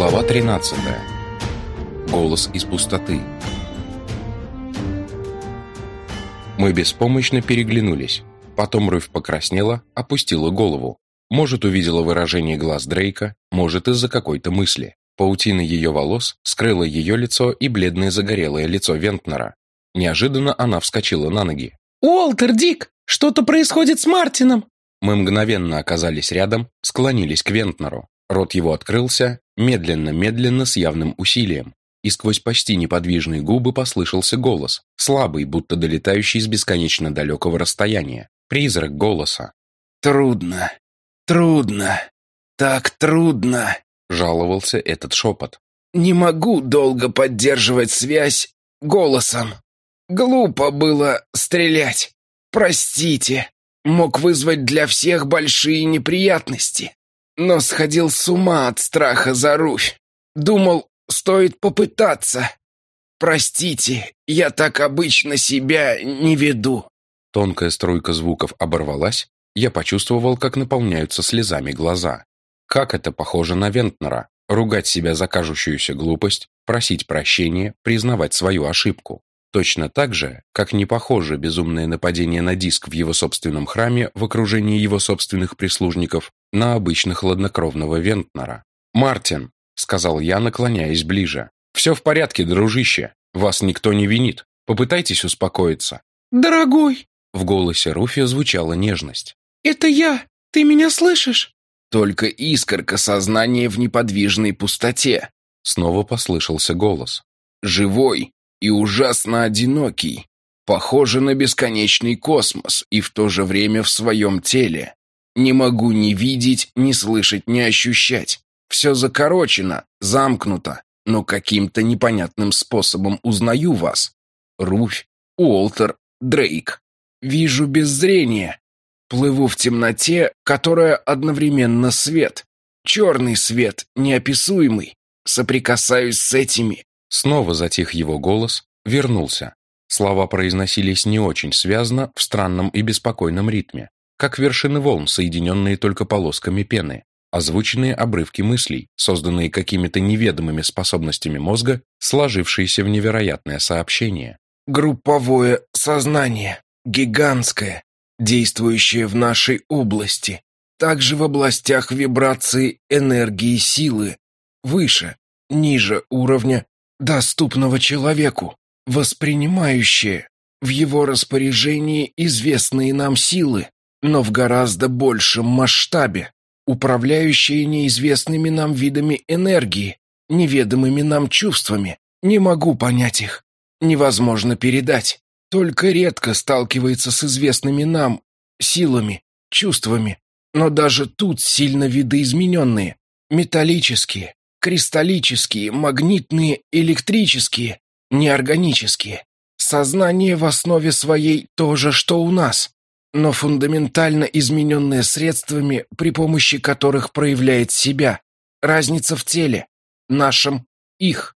Глава 13. Голос из пустоты. Мы беспомощно переглянулись. Потом Руфь покраснела, опустила голову. Может, увидела выражение глаз Дрейка, может, из-за какой-то мысли. Паутина ее волос скрыла ее лицо и бледное загорелое лицо Вентнера. Неожиданно она вскочила на ноги. «Уолтер, Дик, что-то происходит с Мартином!» Мы мгновенно оказались рядом, склонились к Вентнеру. Рот его открылся, медленно-медленно, с явным усилием. И сквозь почти неподвижные губы послышался голос, слабый, будто долетающий с бесконечно далекого расстояния. Призрак голоса. «Трудно, трудно, так трудно», — жаловался этот шепот. «Не могу долго поддерживать связь голосом. Глупо было стрелять. Простите, мог вызвать для всех большие неприятности но сходил с ума от страха за Руфь. Думал, стоит попытаться. Простите, я так обычно себя не веду. Тонкая струйка звуков оборвалась, я почувствовал, как наполняются слезами глаза. Как это похоже на Вентнера, ругать себя за кажущуюся глупость, просить прощения, признавать свою ошибку. Точно так же, как не похоже безумное нападение на диск в его собственном храме в окружении его собственных прислужников на обычно хладнокровного Вентнера. «Мартин», — сказал я, наклоняясь ближе, — «все в порядке, дружище. Вас никто не винит. Попытайтесь успокоиться». «Дорогой!» — в голосе Руфи звучала нежность. «Это я! Ты меня слышишь?» «Только искорка сознания в неподвижной пустоте», — снова послышался голос. «Живой и ужасно одинокий, похоже на бесконечный космос и в то же время в своем теле. Не могу ни видеть, ни слышать, ни ощущать. Все закорочено, замкнуто, но каким-то непонятным способом узнаю вас. Руфь, Уолтер, Дрейк. Вижу без зрения. Плыву в темноте, которая одновременно свет. Черный свет, неописуемый. Соприкасаюсь с этими, Снова затих его голос, вернулся. Слова произносились не очень связно, в странном и беспокойном ритме, как вершины волн, соединенные только полосками пены, озвученные обрывки мыслей, созданные какими-то неведомыми способностями мозга, сложившиеся в невероятное сообщение. «Групповое сознание, гигантское, действующее в нашей области, также в областях вибрации энергии силы, выше, ниже уровня доступного человеку, воспринимающее в его распоряжении известные нам силы, но в гораздо большем масштабе, управляющие неизвестными нам видами энергии, неведомыми нам чувствами. Не могу понять их. Невозможно передать. Только редко сталкивается с известными нам силами, чувствами. Но даже тут сильно видоизмененные, металлические, Кристаллические, магнитные, электрические, неорганические. Сознание в основе своей то же, что у нас, но фундаментально измененное средствами, при помощи которых проявляет себя. Разница в теле, нашем, их.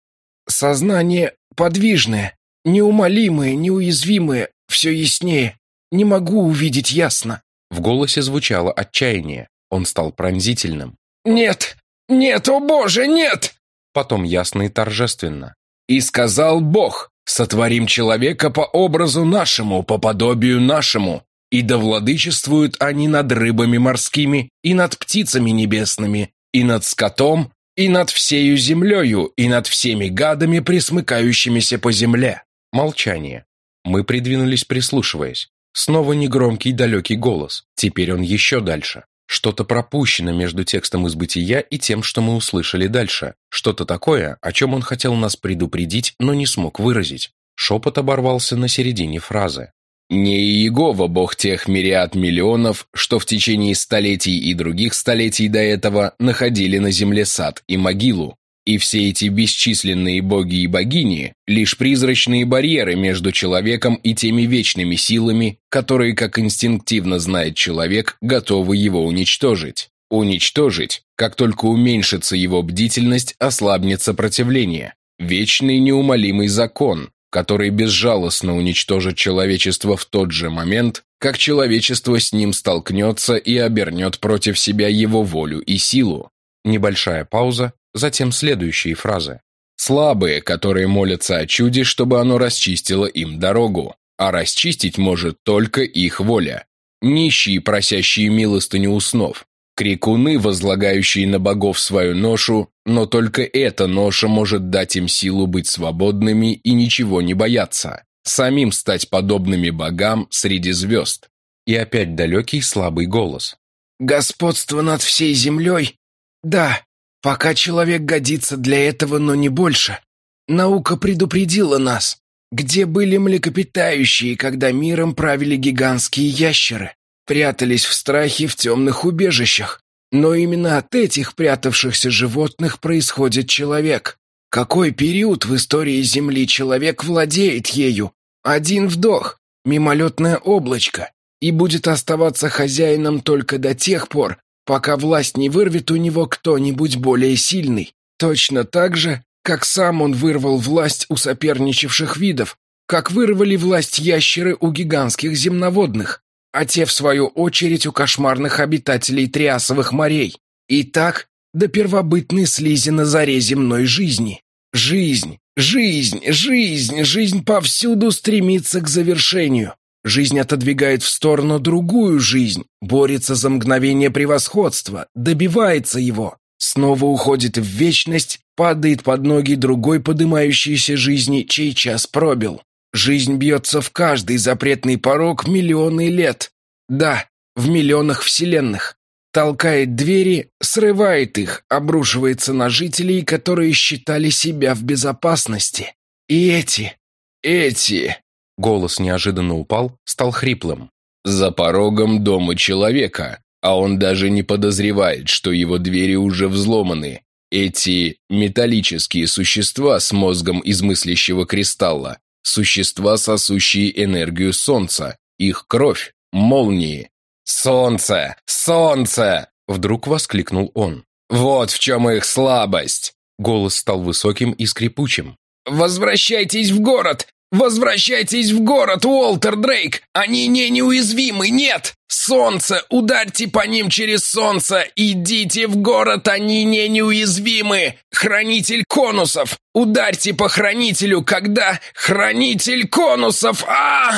Сознание подвижное, неумолимое, неуязвимое, все яснее. Не могу увидеть ясно. В голосе звучало отчаяние. Он стал пронзительным. «Нет, «Нет, о боже, нет!» Потом ясно и торжественно. «И сказал Бог, сотворим человека по образу нашему, по подобию нашему, и да владычествуют они над рыбами морскими, и над птицами небесными, и над скотом, и над всею землею, и над всеми гадами, присмыкающимися по земле». Молчание. Мы придвинулись, прислушиваясь. Снова негромкий далекий голос. Теперь он еще дальше. Что-то пропущено между текстом из бытия и тем, что мы услышали дальше. Что-то такое, о чем он хотел нас предупредить, но не смог выразить. Шепот оборвался на середине фразы. «Не Иегова бог тех мириад миллионов, что в течение столетий и других столетий до этого находили на земле сад и могилу, и все эти бесчисленные боги и богини – лишь призрачные барьеры между человеком и теми вечными силами, которые, как инстинктивно знает человек, готовы его уничтожить. Уничтожить, как только уменьшится его бдительность, ослабнет сопротивление. Вечный неумолимый закон, который безжалостно уничтожит человечество в тот же момент, как человечество с ним столкнется и обернет против себя его волю и силу. Небольшая пауза, затем следующие фразы. Слабые, которые молятся о чуде, чтобы оно расчистило им дорогу, а расчистить может только их воля. Нищие, просящие милостыню у снов. Крикуны, возлагающие на богов свою ношу, но только эта ноша может дать им силу быть свободными и ничего не бояться. Самим стать подобными богам среди звезд. И опять далекий слабый голос. «Господство над всей землей? Да, пока человек годится для этого, но не больше. Наука предупредила нас. Где были млекопитающие, когда миром правили гигантские ящеры? Прятались в страхе в темных убежищах. Но именно от этих прятавшихся животных происходит человек. Какой период в истории Земли человек владеет ею? Один вдох, мимолетное облачко, и будет оставаться хозяином только до тех пор, пока власть не вырвет у него кто-нибудь более сильный. Точно так же, как сам он вырвал власть у соперничавших видов, как вырвали власть ящеры у гигантских земноводных, а те, в свою очередь, у кошмарных обитателей Триасовых морей. И так до первобытной слизи на заре земной жизни. Жизнь, жизнь, жизнь, жизнь повсюду стремится к завершению. Жизнь отодвигает в сторону другую жизнь, борется за мгновение превосходства, добивается его, снова уходит в вечность, падает под ноги другой подымающейся жизни, чей час пробил. Жизнь бьется в каждый запретный порог миллионы лет. Да, в миллионах вселенных. Толкает двери, срывает их, обрушивается на жителей, которые считали себя в безопасности. И эти, эти... Голос неожиданно упал, стал хриплым. За порогом дома человека, а он даже не подозревает, что его двери уже взломаны. Эти металлические существа с мозгом из мыслящего кристалла, существа, сосущие энергию солнца, их кровь, молнии. «Солнце! Солнце!» – вдруг воскликнул он. «Вот в чем их слабость!» Голос стал высоким и скрипучим. «Возвращайтесь в город! Возвращайтесь в город, Уолтер Дрейк! Они не неуязвимы, нет! Солнце! Ударьте по ним через солнце! Идите в город, они не неуязвимы! Хранитель конусов! Ударьте по хранителю, когда... Хранитель конусов! а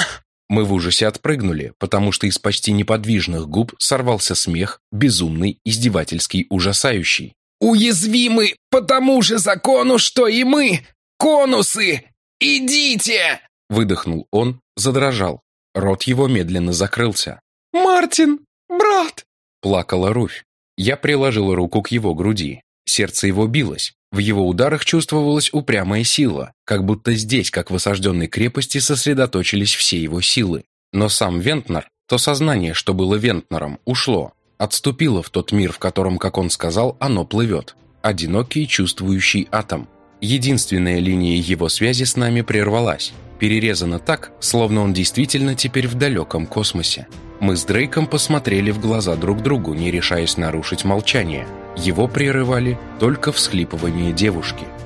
Мы в ужасе отпрыгнули, потому что из почти неподвижных губ сорвался смех, безумный, издевательский, ужасающий. «Уязвимы по тому же закону, что и мы! Конусы! «Идите!» – выдохнул он, задрожал. Рот его медленно закрылся. «Мартин! Брат!» – плакала Руфь. Я приложил руку к его груди. Сердце его билось. В его ударах чувствовалась упрямая сила, как будто здесь, как в осажденной крепости, сосредоточились все его силы. Но сам Вентнер, то сознание, что было Вентнером, ушло, отступило в тот мир, в котором, как он сказал, оно плывет. Одинокий чувствующий атом – Единственная линия его связи с нами прервалась, перерезана так, словно он действительно теперь в далеком космосе. Мы с Дрейком посмотрели в глаза друг другу, не решаясь нарушить молчание. Его прерывали только всхлипывания девушки –